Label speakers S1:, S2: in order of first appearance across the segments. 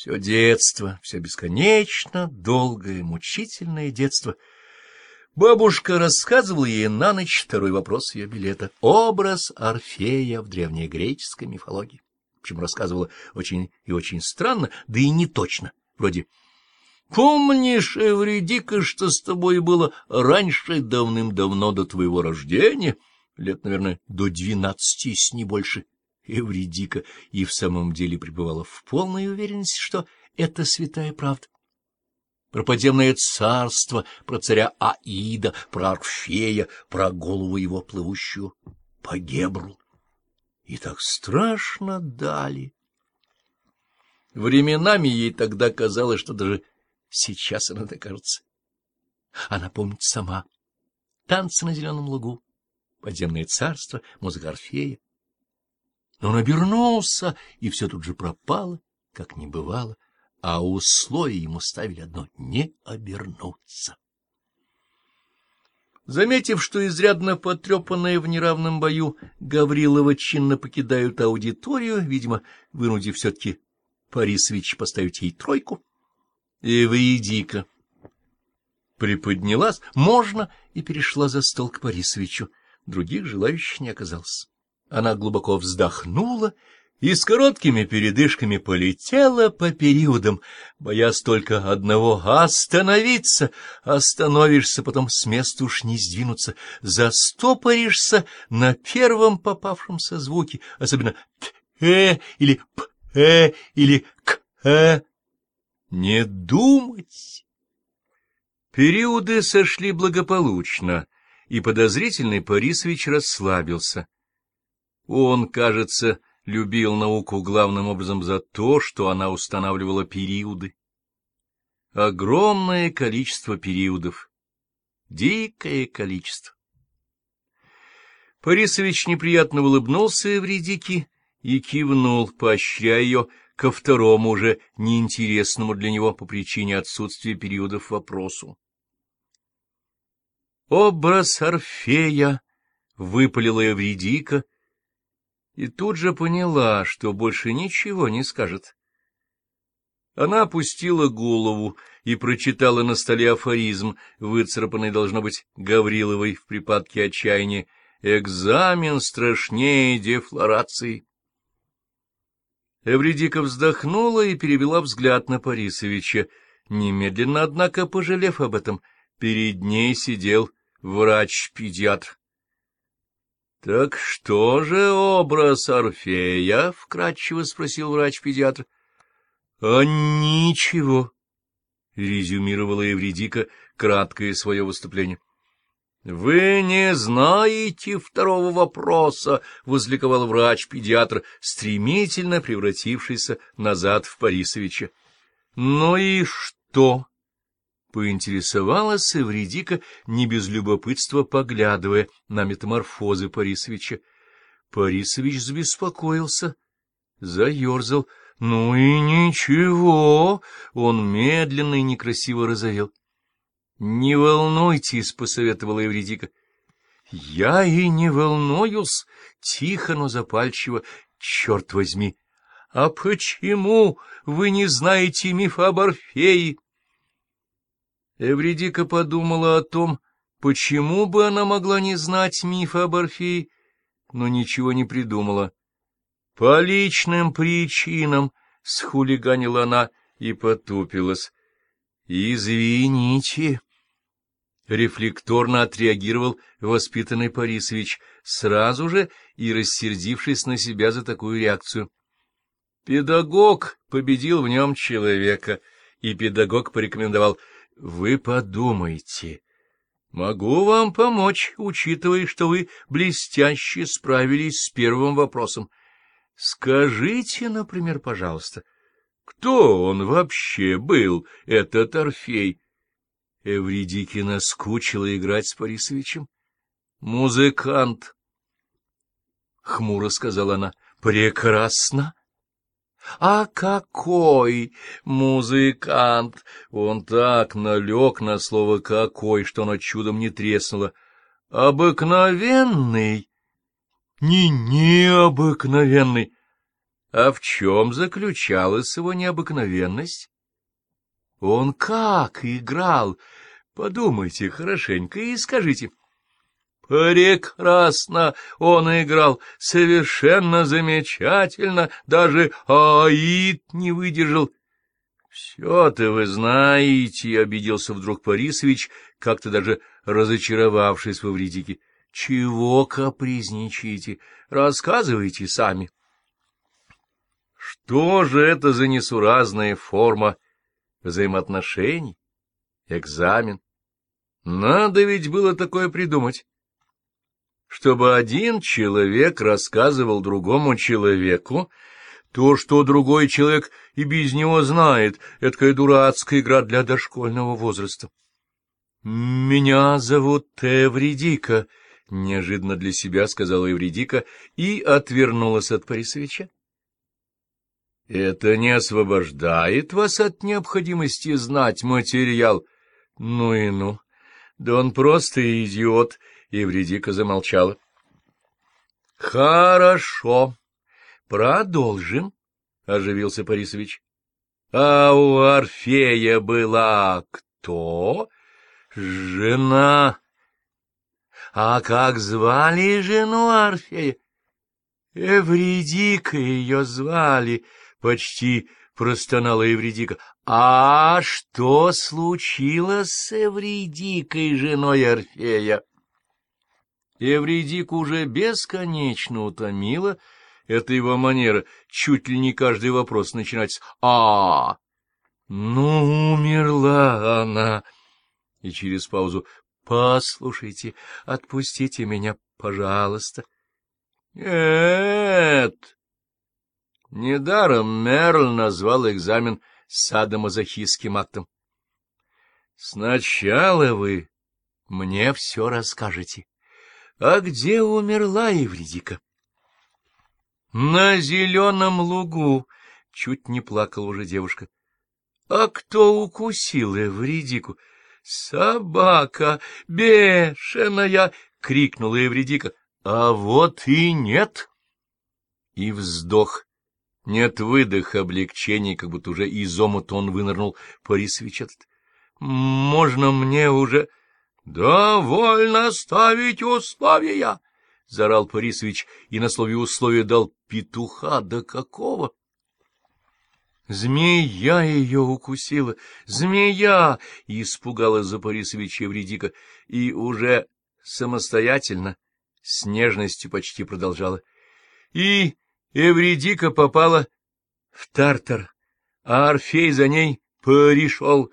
S1: Все детство, все бесконечно долгое, мучительное детство. Бабушка рассказывала ей на ночь второй вопрос ее билета. Образ Орфея в древнегреческой мифологии. Причем рассказывала очень и очень странно, да и не точно. Вроде «Помнишь, Эвредика, что с тобой было раньше, давным-давно до твоего рождения?» Лет, наверное, до двенадцати, с не больше. Эвредика и в самом деле пребывала в полной уверенности, что это святая правда. Про подземное царство, про царя Аида, про Орфея, про голову его плывущую по Гебру. И так страшно дали. Временами ей тогда казалось, что даже сейчас она докажется. Она помнит сама. Танцы на зеленом лугу, подземное царство, музыка Орфея. Но он обернулся, и все тут же пропало, как не бывало, а условие ему ставили одно — не обернуться. Заметив, что изрядно потрепанная в неравном бою Гаврилова чинно покидают аудиторию, видимо, вынудив все-таки Парисович поставить ей тройку, Эвредика приподнялась, можно, и перешла за стол к Парисовичу. Других желающих не оказалось. Она глубоко вздохнула и с короткими передышками полетела по периодам, боясь только одного — остановиться. Остановишься, потом с места уж не сдвинуться, застопоришься на первом попавшемся звуке, особенно «т-э» или «п-э» или «к-э». Не думать! Периоды сошли благополучно, и подозрительный Парисович расслабился. Он, кажется, любил науку главным образом за то, что она устанавливала периоды. Огромное количество периодов. Дикое количество. Парисович неприятно улыбнулся Эвредике и кивнул, поощряя ее ко второму, уже неинтересному для него по причине отсутствия периодов вопросу. «Образ Орфея!» — выпалила Эвредика, и тут же поняла, что больше ничего не скажет. Она опустила голову и прочитала на столе афоризм, выцарапанный, должно быть, Гавриловой в припадке отчаяния. «Экзамен страшнее дефлорации». Эвредика вздохнула и перевела взгляд на Парисовича, немедленно, однако, пожалев об этом. Перед ней сидел врач-педиатр. — Так что же образ Орфея? — вкратчиво спросил врач-педиатр. — А ничего, — резюмировала Евредика краткое свое выступление. — Вы не знаете второго вопроса, — возликовал врач-педиатр, стремительно превратившийся назад в Парисовича. — Ну и что? Поинтересовалась Эвредика, не без любопытства поглядывая на метаморфозы Парисовича. Парисович забеспокоился, заерзал. — Ну и ничего! — он медленно и некрасиво разовел. — Не волнуйтесь, — посоветовала Эвредика. — Я и не волнуюсь, — тихо, но запальчиво, черт возьми. — А почему вы не знаете миф об Орфее? Эвредика подумала о том, почему бы она могла не знать мифа об Орфее, но ничего не придумала. По личным причинам схулиганила она и потупилась. «Извините», — рефлекторно отреагировал воспитанный Парисович, сразу же и рассердившись на себя за такую реакцию. Педагог победил в нем человека, и педагог порекомендовал — вы подумайте. Могу вам помочь, учитывая, что вы блестяще справились с первым вопросом. Скажите, например, пожалуйста, кто он вообще был, этот Орфей? Эвредике наскучило играть с Борисовичем. Музыкант. Хмуро сказала она. Прекрасно. А какой музыкант! Он так налег на слово «какой», что оно чудом не треснуло. Обыкновенный, не необыкновенный. А в чем заключалась его необыкновенность? Он как играл? Подумайте хорошенько и скажите. Прекрасно он играл, совершенно замечательно, даже Аид не выдержал. — Все-то вы знаете, — обиделся вдруг Борисович, как-то даже разочаровавшись во вредике. — Чего капризничаете? Рассказывайте сами. Что же это за несуразная форма взаимоотношений? Экзамен. Надо ведь было такое придумать. Чтобы один человек рассказывал другому человеку то, что другой человек и без него знает, эдакая дурацкая игра для дошкольного возраста. — Меня зовут Эвредика, — неожиданно для себя сказала Эвредика и отвернулась от Борисовича. — Это не освобождает вас от необходимости знать материал. Ну и ну. Да он просто идиот, — Эвредика замолчала. — Хорошо. Продолжим, — оживился Борисович. — А у Орфея была кто? Жена. А как звали жену Орфея? Эвредика ее звали, почти простонала Эвредика. А что случилось с Эвредикой, женой Орфея? Эвредику уже бесконечно утомила это его манера, чуть ли не каждый вопрос начинать с «А». «Ну, умерла она!» И через паузу «Послушайте, отпустите меня, пожалуйста». «Нет!» Недаром Мерл назвал экзамен садомазохистским актом. «Сначала вы мне все расскажете. А где умерла Евредика?» На зеленом лугу чуть не плакала уже девушка. А кто укусил Эвредику? Собака бешеная! — крикнула Эвредика. А вот и нет. И вздох. Нет выдоха, облегчения, как будто уже из омута он вынырнул. Борисович этот. Можно мне уже... Довольно ставить условия! — заорал Борисович и на слове условия дал петуха. Да какого? Змея ее укусила! Змея! — испугалась за Борисовича Евредика и уже самостоятельно, с нежностью почти продолжала. И Эвредика попала в Тартар, а Орфей за ней пришел.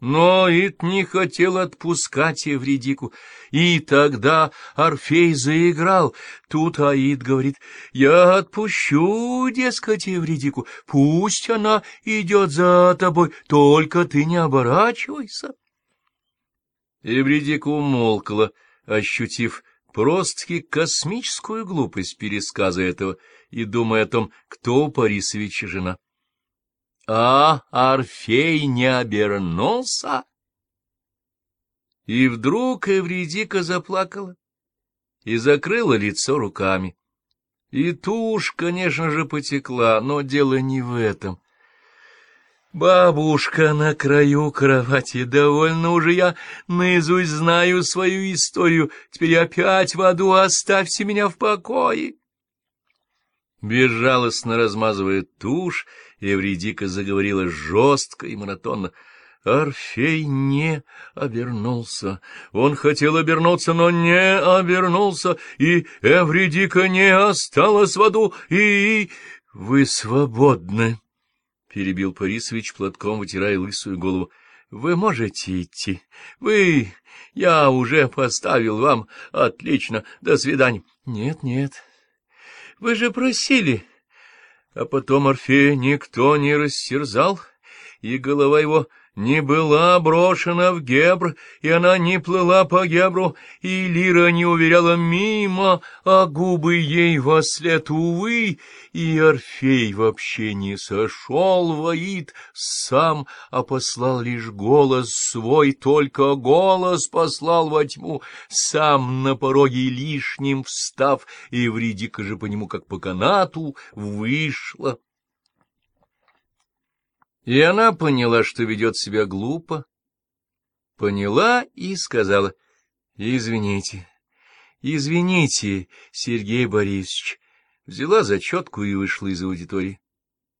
S1: Но Ит не хотел отпускать Евредику, и тогда Орфей заиграл. Тут Аид говорит, я отпущу, дескать, Евредику, пусть она идет за тобой, только ты не оборачивайся. Евредика умолкла, ощутив просто-таки космическую глупость пересказа этого и думая о том, кто у Парисовича жена. А Орфей не обернулся? И вдруг Эвредика заплакала и закрыла лицо руками. И тушь, конечно же, потекла, но дело не в этом. Бабушка на краю кровати, довольно уже я наизусть знаю свою историю, теперь опять в аду оставьте меня в покое. Безжалостно размазывая тушь, Эвредика заговорила жестко и монотонно. Орфей не обернулся. Он хотел обернуться, но не обернулся, и Эвредика не осталась в аду, и... — Вы свободны, — перебил Борисович, платком вытирая лысую голову. — Вы можете идти. Вы... Я уже поставил вам. Отлично. До свидания. — Нет, нет. Вы же просили... А потом Орфея никто не растерзал, и голова его не была брошена в Гебр, и она не плыла по Гебру, и лира не уверяла мимо, а губы ей во след, увы, и Орфей вообще не сошел воит сам, а послал лишь голос свой, только голос послал во тьму, сам на пороге лишним встав, и вредика же по нему, как по канату, вышла. И она поняла, что ведет себя глупо. Поняла и сказала, — Извините, извините, Сергей Борисович. Взяла зачетку и вышла из аудитории.